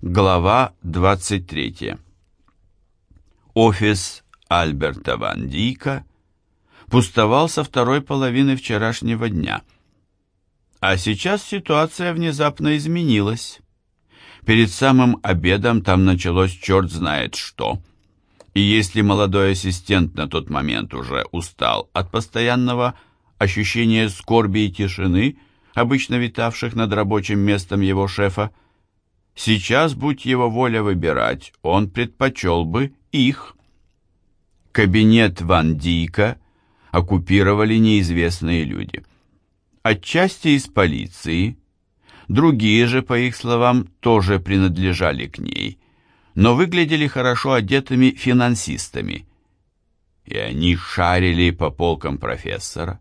Глава 23. Офис Альберта Ван Дийка пустовал со второй половины вчерашнего дня. А сейчас ситуация внезапно изменилась. Перед самым обедом там началось черт знает что. И если молодой ассистент на тот момент уже устал от постоянного ощущения скорби и тишины, обычно витавших над рабочим местом его шефа, Сейчас, будь его воля выбирать, он предпочел бы их. Кабинет Ван Дийка оккупировали неизвестные люди. Отчасти из полиции, другие же, по их словам, тоже принадлежали к ней, но выглядели хорошо одетыми финансистами. И они шарили по полкам профессора,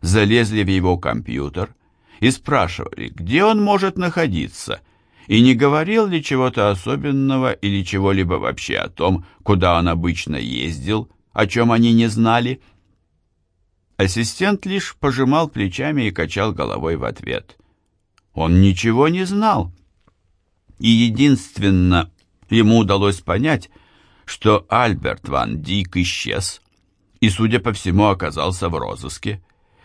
залезли в его компьютер и спрашивали, где он может находиться – и не говорил ли чего-то особенного или чего-либо вообще о том, куда он обычно ездил, о чем они не знали. Ассистент лишь пожимал плечами и качал головой в ответ. Он ничего не знал. И единственно ему удалось понять, что Альберт Ван Дик исчез и, судя по всему, оказался в розыске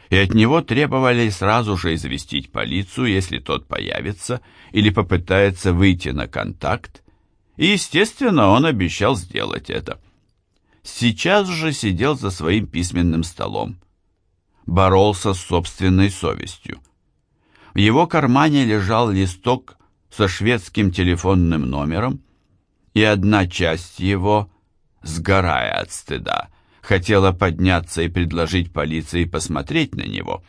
и от него требовали сразу же известить полицию, если тот появится или попытается выйти на контакт, и, естественно, он обещал сделать это. Сейчас же сидел за своим письменным столом. Боролся с собственной совестью. В его кармане лежал листок со шведским телефонным номером, и одна часть его, сгорая от стыда, хотела подняться и предложить полиции посмотреть на него.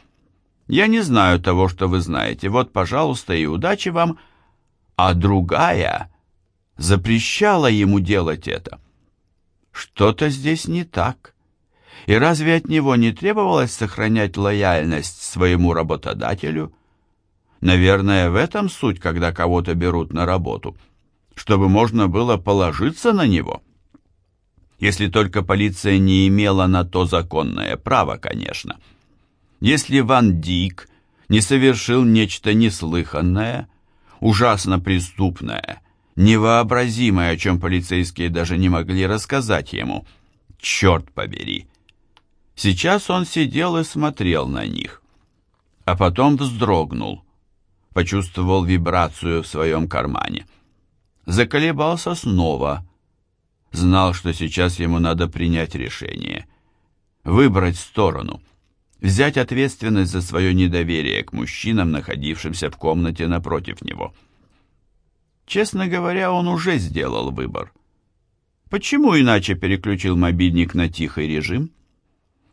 Я не знаю того, что вы знаете. Вот, пожалуйста, и удачи вам. А другая запрещала ему делать это. Что-то здесь не так. И разве от него не требовалось сохранять лояльность своему работодателю? Наверное, в этом суть, когда кого-то берут на работу, чтобы можно было положиться на него если только полиция не имела на то законное право, конечно. Если Ван Дик не совершил нечто неслыханное, ужасно преступное, невообразимое, о чем полицейские даже не могли рассказать ему, черт побери. Сейчас он сидел и смотрел на них, а потом вздрогнул, почувствовал вибрацию в своем кармане. Заколебался снова, знал, что сейчас ему надо принять решение. Выбрать сторону. Взять ответственность за свое недоверие к мужчинам, находившимся в комнате напротив него. Честно говоря, он уже сделал выбор. Почему иначе переключил мобильник на тихий режим?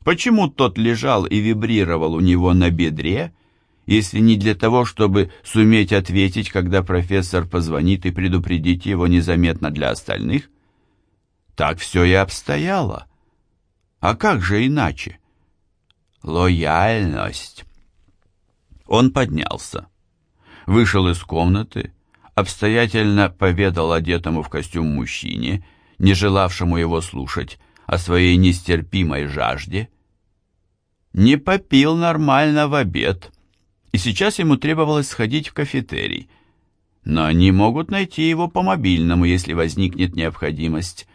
Почему тот лежал и вибрировал у него на бедре, если не для того, чтобы суметь ответить, когда профессор позвонит и предупредить его незаметно для остальных? Так все и обстояло. А как же иначе? Лояльность. Он поднялся, вышел из комнаты, обстоятельно поведал одетому в костюм мужчине, не желавшему его слушать, о своей нестерпимой жажде. Не попил нормально в обед, и сейчас ему требовалось сходить в кафетерий. Но они могут найти его по мобильному, если возникнет необходимость.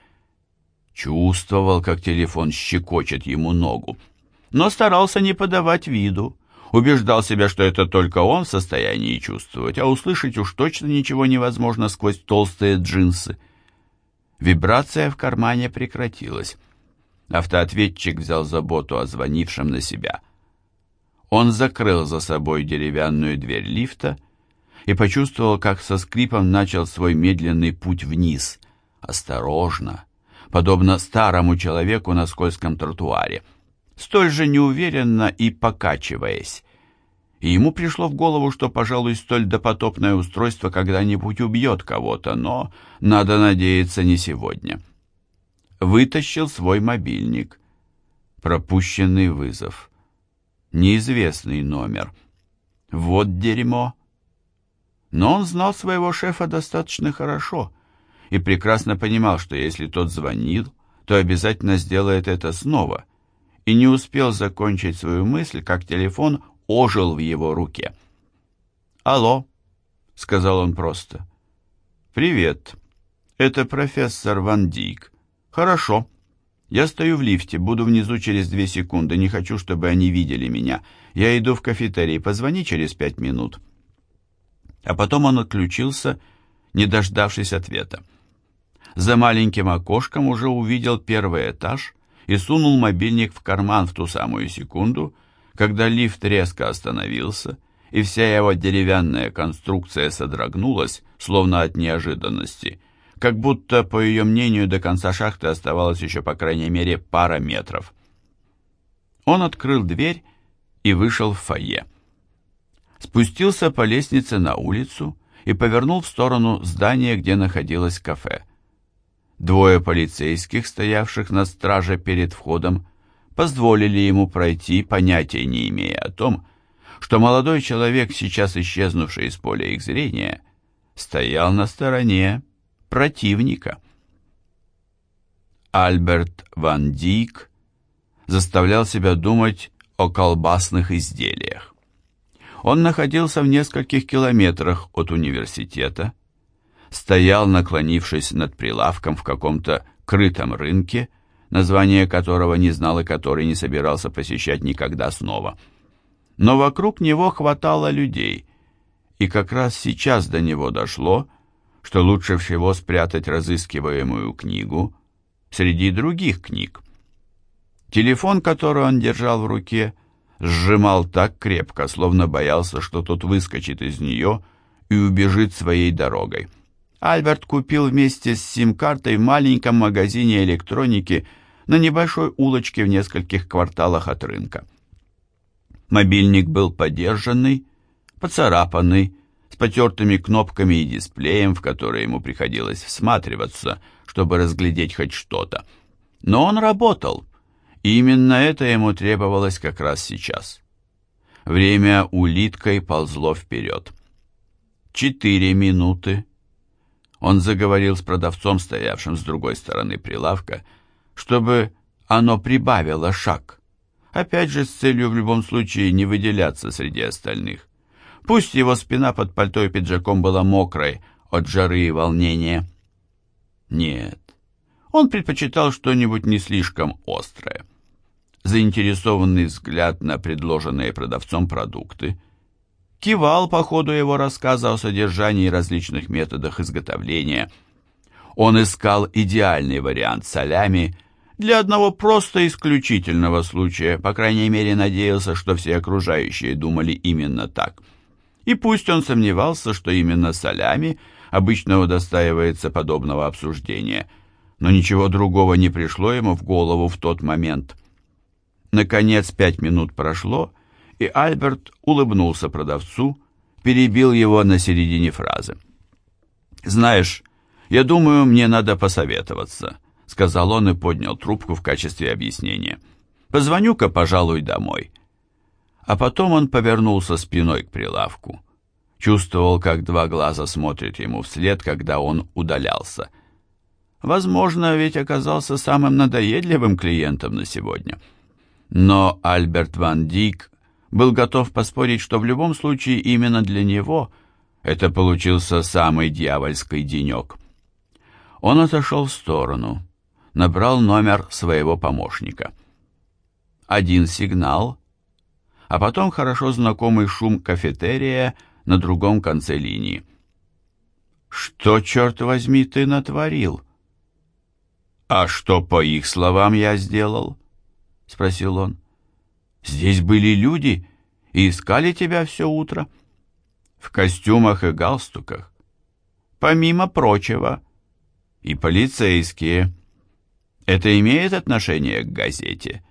Чувствовал, как телефон щекочет ему ногу, но старался не подавать виду. Убеждал себя, что это только он в состоянии чувствовать, а услышать уж точно ничего невозможно сквозь толстые джинсы. Вибрация в кармане прекратилась. Автоответчик взял заботу о звонившем на себя. Он закрыл за собой деревянную дверь лифта и почувствовал, как со скрипом начал свой медленный путь вниз. Осторожно, подобно старому человеку на скользком тротуаре, столь же неуверенно и покачиваясь. И ему пришло в голову, что, пожалуй, столь допотопное устройство когда-нибудь убьет кого-то, но, надо надеяться, не сегодня. Вытащил свой мобильник. Пропущенный вызов. Неизвестный номер. Вот дерьмо. Но он знал своего шефа достаточно хорошо — и прекрасно понимал, что если тот звонил, то обязательно сделает это снова, и не успел закончить свою мысль, как телефон ожил в его руке. «Алло», — сказал он просто. «Привет. Это профессор Ван Дик. Хорошо. Я стою в лифте, буду внизу через две секунды. Не хочу, чтобы они видели меня. Я иду в кафетерий. Позвони через пять минут». А потом он отключился, не дождавшись ответа. За маленьким окошком уже увидел первый этаж и сунул мобильник в карман в ту самую секунду, когда лифт резко остановился, и вся его деревянная конструкция содрогнулась, словно от неожиданности, как будто, по ее мнению, до конца шахты оставалось еще по крайней мере пара метров. Он открыл дверь и вышел в фойе. Спустился по лестнице на улицу и повернул в сторону здания, где находилось кафе. Двое полицейских, стоявших на страже перед входом, позволили ему пройти, понятия не имея о том, что молодой человек, сейчас исчезнувший из поля их зрения, стоял на стороне противника. Альберт Ван Дик заставлял себя думать о колбасных изделиях. Он находился в нескольких километрах от университета, стоял, наклонившись над прилавком в каком-то крытом рынке, название которого не знал и который не собирался посещать никогда снова. Но вокруг него хватало людей, и как раз сейчас до него дошло, что лучше всего спрятать разыскиваемую книгу среди других книг. Телефон, который он держал в руке, сжимал так крепко, словно боялся, что тот выскочит из нее и убежит своей дорогой. Альберт купил вместе с сим-картой в маленьком магазине электроники на небольшой улочке в нескольких кварталах от рынка. Мобильник был подержанный, поцарапанный, с потертыми кнопками и дисплеем, в которые ему приходилось всматриваться, чтобы разглядеть хоть что-то. Но он работал, и именно это ему требовалось как раз сейчас. Время улиткой ползло вперед. Четыре минуты он заговорил с продавцом, стоявшим с другой стороны прилавка, чтобы оно прибавило шаг. Опять же, с целью в любом случае не выделяться среди остальных. Пусть его спина под пальто и пиджаком была мокрой от жары и волнения. Нет, он предпочитал что-нибудь не слишком острое. Заинтересованный взгляд на предложенные продавцом продукты – кивал по ходу его рассказа о содержании и различных методах изготовления. Он искал идеальный вариант солями для одного просто исключительного случая, по крайней мере надеялся, что все окружающие думали именно так. И пусть он сомневался, что именно солями обычно удостаивается подобного обсуждения, но ничего другого не пришло ему в голову в тот момент. Наконец пять минут прошло, и Альберт улыбнулся продавцу, перебил его на середине фразы. «Знаешь, я думаю, мне надо посоветоваться», — сказал он и поднял трубку в качестве объяснения. «Позвоню-ка, пожалуй, домой». А потом он повернулся спиной к прилавку. Чувствовал, как два глаза смотрят ему вслед, когда он удалялся. Возможно, ведь оказался самым надоедливым клиентом на сегодня. Но Альберт Ван Дик был готов поспорить, что в любом случае именно для него это получился самый дьявольский денек. Он отошел в сторону, набрал номер своего помощника. Один сигнал, а потом хорошо знакомый шум кафетерия на другом конце линии. «Что, черт возьми, ты натворил?» «А что, по их словам, я сделал?» — спросил он. Здесь были люди и искали тебя все утро. В костюмах и галстуках. Помимо прочего. И полицейские. Это имеет отношение к газете?»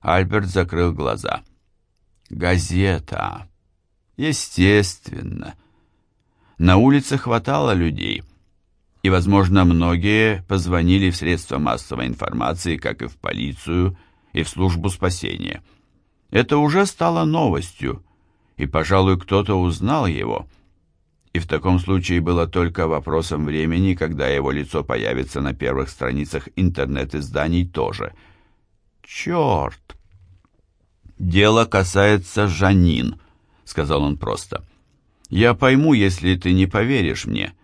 Альберт закрыл глаза. «Газета. Естественно. На улице хватало людей» и, возможно, многие позвонили в средства массовой информации, как и в полицию, и в службу спасения. Это уже стало новостью, и, пожалуй, кто-то узнал его. И в таком случае было только вопросом времени, когда его лицо появится на первых страницах интернет-изданий тоже. «Черт!» «Дело касается Жанин», — сказал он просто. «Я пойму, если ты не поверишь мне,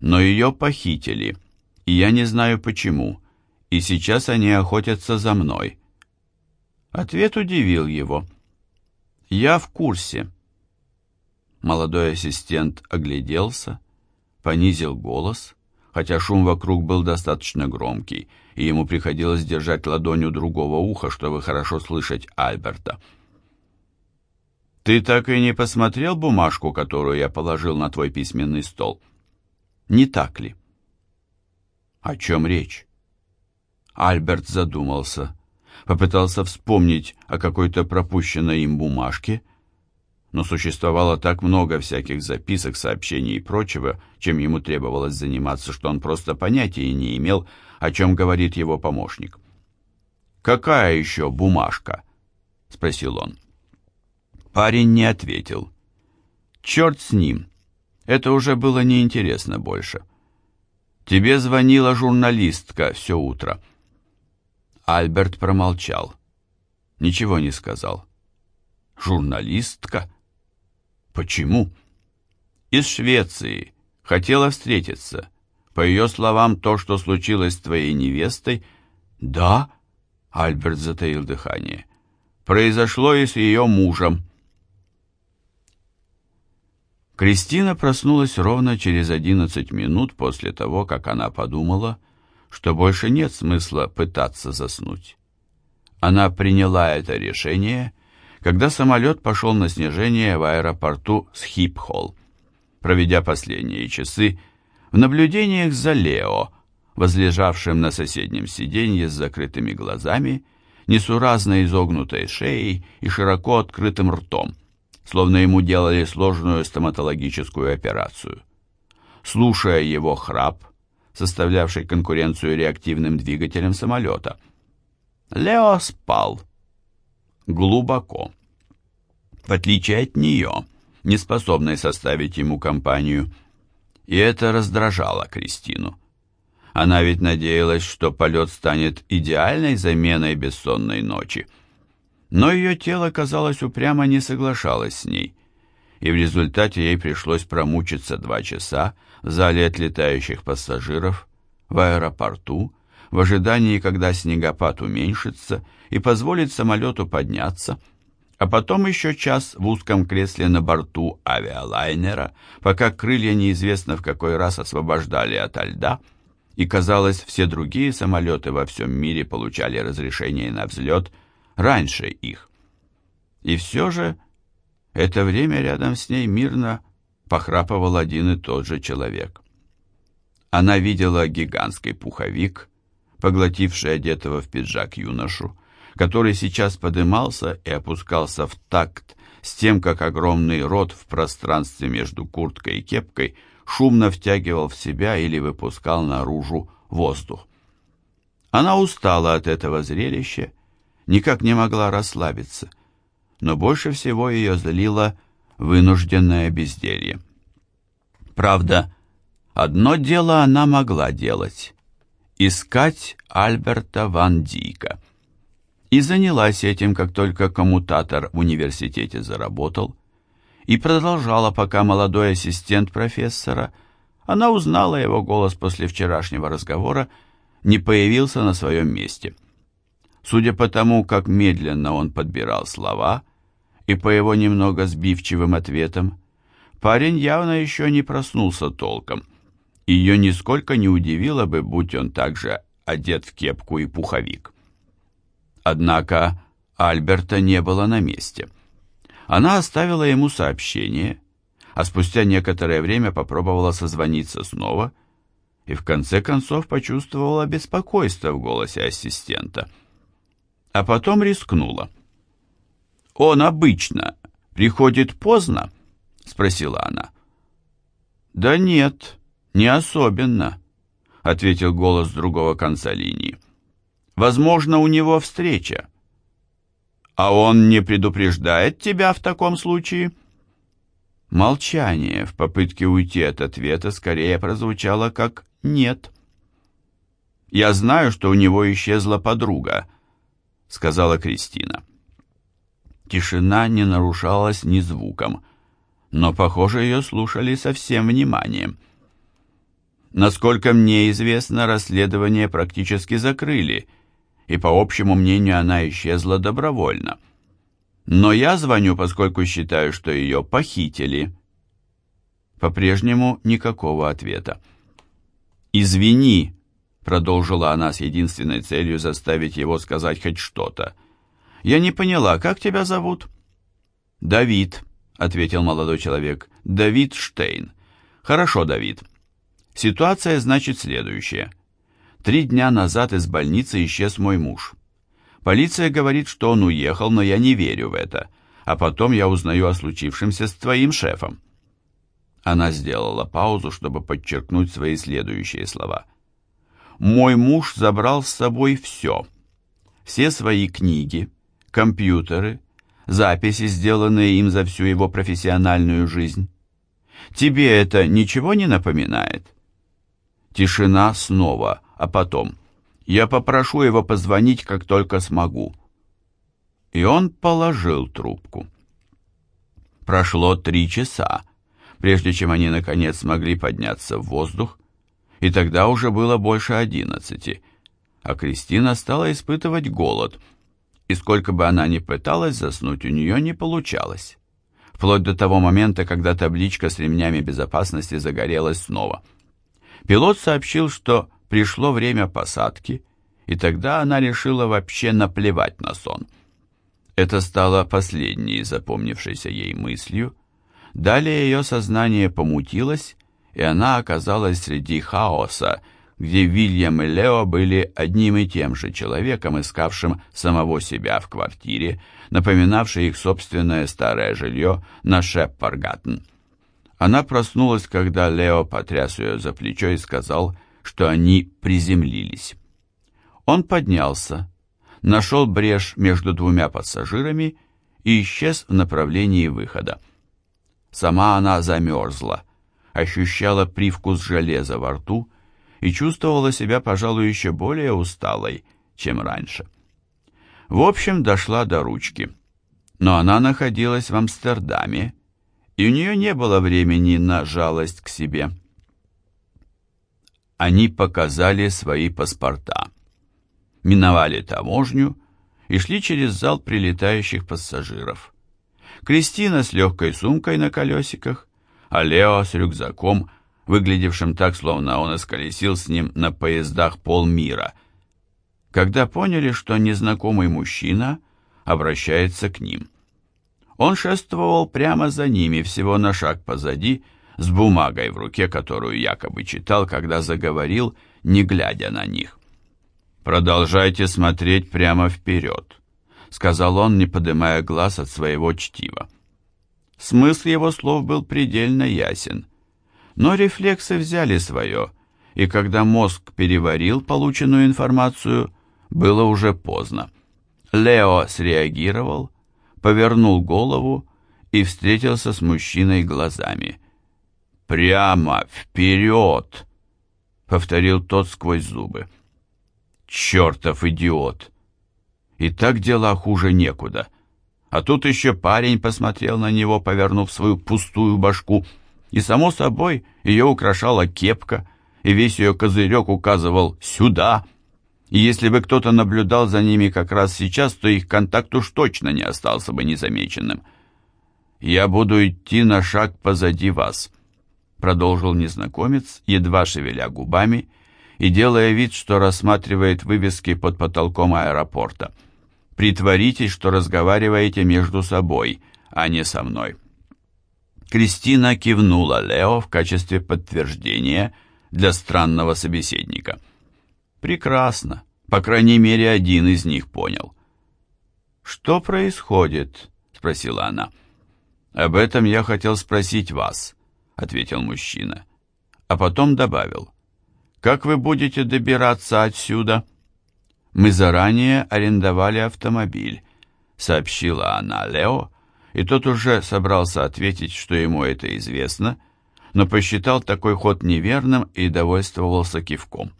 но ее похитили, и я не знаю почему, и сейчас они охотятся за мной». Ответ удивил его. «Я в курсе». Молодой ассистент огляделся, понизил голос, хотя шум вокруг был достаточно громкий, и ему приходилось держать ладонью другого уха, чтобы хорошо слышать Альберта. «Ты так и не посмотрел бумажку, которую я положил на твой письменный стол? Не так ли?» «О чем речь?» Альберт задумался, попытался вспомнить о какой-то пропущенной им бумажке, но существовало так много всяких записок, сообщений и прочего, чем ему требовалось заниматься, что он просто понятия не имел, о чем говорит его помощник. «Какая еще бумажка?» — спросил он. Парень не ответил. «Черт с ним. Это уже было неинтересно больше. Тебе звонила журналистка все утро». Альберт промолчал. Ничего не сказал. «Журналистка?» Почему? Из Швеции. Хотела встретиться. По ее словам, то, что случилось с твоей невестой... Да? Альберт затаил дыхание. Произошло и с ее мужем. Кристина проснулась ровно через одиннадцать минут после того, как она подумала, что больше нет смысла пытаться заснуть. Она приняла это решение когда самолет пошел на снижение в аэропорту Схипхолл, проведя последние часы в наблюдениях за Лео, возлежавшим на соседнем сиденье с закрытыми глазами, несуразно изогнутой шеей и широко открытым ртом, словно ему делали сложную стоматологическую операцию. Слушая его храп, составлявший конкуренцию реактивным двигателям самолета, Лео спал глубоко. В отличие от нее, не способной составить ему компанию. И это раздражало Кристину. Она ведь надеялась, что полет станет идеальной заменой бессонной ночи. Но ее тело, казалось, упрямо не соглашалось с ней, и в результате ей пришлось промучиться два часа в зале отлетающих пассажиров, в аэропорту, в ожидании, когда снегопад уменьшится и позволит самолету подняться, а потом еще час в узком кресле на борту авиалайнера, пока крылья неизвестно в какой раз освобождали ото льда, и, казалось, все другие самолеты во всем мире получали разрешение на взлет раньше их. И все же это время рядом с ней мирно похрапывал один и тот же человек. Она видела гигантский пуховик, поглотивший одетого в пиджак юношу, который сейчас подымался и опускался в такт с тем, как огромный рот в пространстве между курткой и кепкой шумно втягивал в себя или выпускал наружу воздух. Она устала от этого зрелища, никак не могла расслабиться, но больше всего ее злило вынужденное безделье. Правда, одно дело она могла делать — искать Альберта Ван Дика — и занялась этим, как только коммутатор в университете заработал, и продолжала, пока молодой ассистент профессора, она узнала его голос после вчерашнего разговора, не появился на своем месте. Судя по тому, как медленно он подбирал слова, и по его немного сбивчивым ответам, парень явно еще не проснулся толком. Ее нисколько не удивило бы, будь он также одет в кепку и пуховик. Однако Альберта не было на месте. Она оставила ему сообщение, а спустя некоторое время попробовала созвониться снова и в конце концов почувствовала беспокойство в голосе ассистента. А потом рискнула. «Он обычно приходит поздно?» — спросила она. «Да нет, не особенно», — ответил голос с другого конца линии. Возможно, у него встреча. А он не предупреждает тебя в таком случае? Молчание в попытке уйти от ответа скорее прозвучало как «нет». «Я знаю, что у него исчезла подруга», — сказала Кристина. Тишина не нарушалась ни звуком, но, похоже, ее слушали со всем вниманием. Насколько мне известно, расследование практически закрыли, и по общему мнению она исчезла добровольно. Но я звоню, поскольку считаю, что ее похитили. По-прежнему никакого ответа. «Извини», — продолжила она с единственной целью заставить его сказать хоть что-то. «Я не поняла, как тебя зовут?» «Давид», — ответил молодой человек. «Давид Штейн». «Хорошо, Давид. Ситуация значит следующая. Три дня назад из больницы исчез мой муж. Полиция говорит, что он уехал, но я не верю в это. А потом я узнаю о случившемся с твоим шефом. Она сделала паузу, чтобы подчеркнуть свои следующие слова. «Мой муж забрал с собой все. Все свои книги, компьютеры, записи, сделанные им за всю его профессиональную жизнь. Тебе это ничего не напоминает?» Тишина снова, а потом «Я попрошу его позвонить, как только смогу». И он положил трубку. Прошло три часа, прежде чем они наконец смогли подняться в воздух, и тогда уже было больше одиннадцати, а Кристина стала испытывать голод, и сколько бы она ни пыталась заснуть, у нее не получалось. Вплоть до того момента, когда табличка с ремнями безопасности загорелась снова. Пилот сообщил, что пришло время посадки, и тогда она решила вообще наплевать на сон. Это стало последней запомнившейся ей мыслью. Далее ее сознание помутилось, и она оказалась среди хаоса, где Вильям и Лео были одним и тем же человеком, искавшим самого себя в квартире, напоминавшей их собственное старое жилье на Шеппаргаттен. Она проснулась, когда Лео потряс ее за плечо и сказал, что они приземлились. Он поднялся, нашел брешь между двумя пассажирами и исчез в направлении выхода. Сама она замерзла, ощущала привкус железа во рту и чувствовала себя, пожалуй, еще более усталой, чем раньше. В общем, дошла до ручки. Но она находилась в Амстердаме, и у нее не было времени на жалость к себе. Они показали свои паспорта, миновали таможню и шли через зал прилетающих пассажиров. Кристина с легкой сумкой на колесиках, а Лео с рюкзаком, выглядевшим так, словно он исколесил с ним на поездах полмира. Когда поняли, что незнакомый мужчина обращается к ним. Он шествовал прямо за ними, всего на шаг позади, с бумагой в руке, которую якобы читал, когда заговорил, не глядя на них. «Продолжайте смотреть прямо вперед», — сказал он, не поднимая глаз от своего чтива. Смысл его слов был предельно ясен. Но рефлексы взяли свое, и когда мозг переварил полученную информацию, было уже поздно. Лео среагировал, повернул голову и встретился с мужчиной глазами. «Прямо вперед!» — повторил тот сквозь зубы. «Чертов идиот!» И так дела хуже некуда. А тут еще парень посмотрел на него, повернув свою пустую башку, и, само собой, ее украшала кепка, и весь ее козырек указывал «сюда!» И если бы кто-то наблюдал за ними как раз сейчас, то их контакт уж точно не остался бы незамеченным. «Я буду идти на шаг позади вас», — продолжил незнакомец, едва шевеля губами и делая вид, что рассматривает вывески под потолком аэропорта. «Притворитесь, что разговариваете между собой, а не со мной». Кристина кивнула Лео в качестве подтверждения для странного собеседника — Прекрасно. По крайней мере, один из них понял. «Что происходит?» — спросила она. «Об этом я хотел спросить вас», — ответил мужчина. А потом добавил. «Как вы будете добираться отсюда?» «Мы заранее арендовали автомобиль», — сообщила она Лео, и тот уже собрался ответить, что ему это известно, но посчитал такой ход неверным и довольствовался кивком.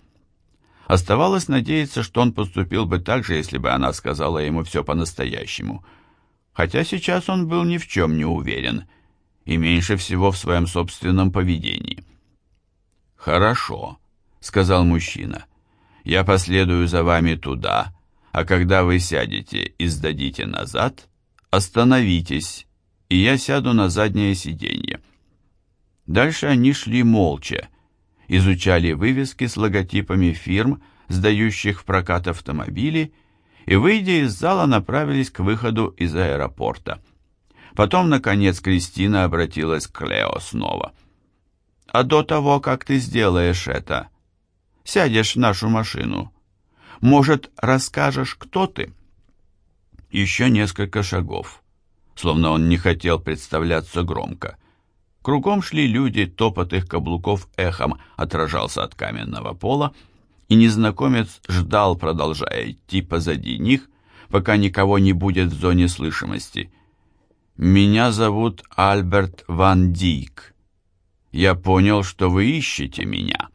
Оставалось надеяться, что он поступил бы так же, если бы она сказала ему все по-настоящему. Хотя сейчас он был ни в чем не уверен, и меньше всего в своем собственном поведении. «Хорошо», — сказал мужчина. «Я последую за вами туда, а когда вы сядете и сдадите назад, остановитесь, и я сяду на заднее сиденье». Дальше они шли молча, изучали вывески с логотипами фирм, сдающих в прокат автомобили, и, выйдя из зала, направились к выходу из аэропорта. Потом, наконец, Кристина обратилась к Лео снова. «А до того, как ты сделаешь это, сядешь в нашу машину, может, расскажешь, кто ты?» Еще несколько шагов, словно он не хотел представляться громко. Кругом шли люди, топот их каблуков эхом отражался от каменного пола, и незнакомец ждал, продолжая идти позади них, пока никого не будет в зоне слышимости. «Меня зовут Альберт Ван Дик. Я понял, что вы ищете меня».